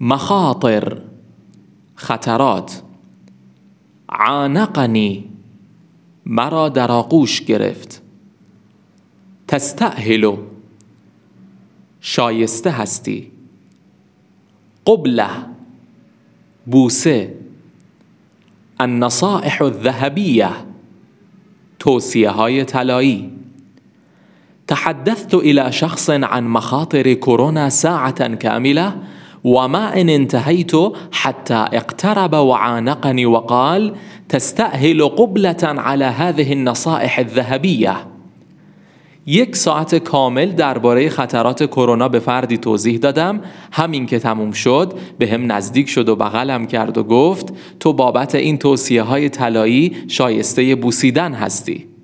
مخاطر خطرات. عانقنی مرا در آغوش گرفت. تستأهلو شایسته هستی. قبله. بوسه. النصائح الذهبیه. توصیه های طلایی. تحدثت إلى شخص عن مخاطر كورونا ساعة كاملة. وما ان انتهيت حتى اقترب وعانقني وقال تستاهل قبله على هذه النصائح الذهبيه یک ساعت کامل درباره خطرات کرونا به فردی توضیح دادم. همین که تموم شد به هم نزدیک شد و بغلم کرد و گفت تو بابت این توصیه های طلایی شایسته بوسیدن هستی.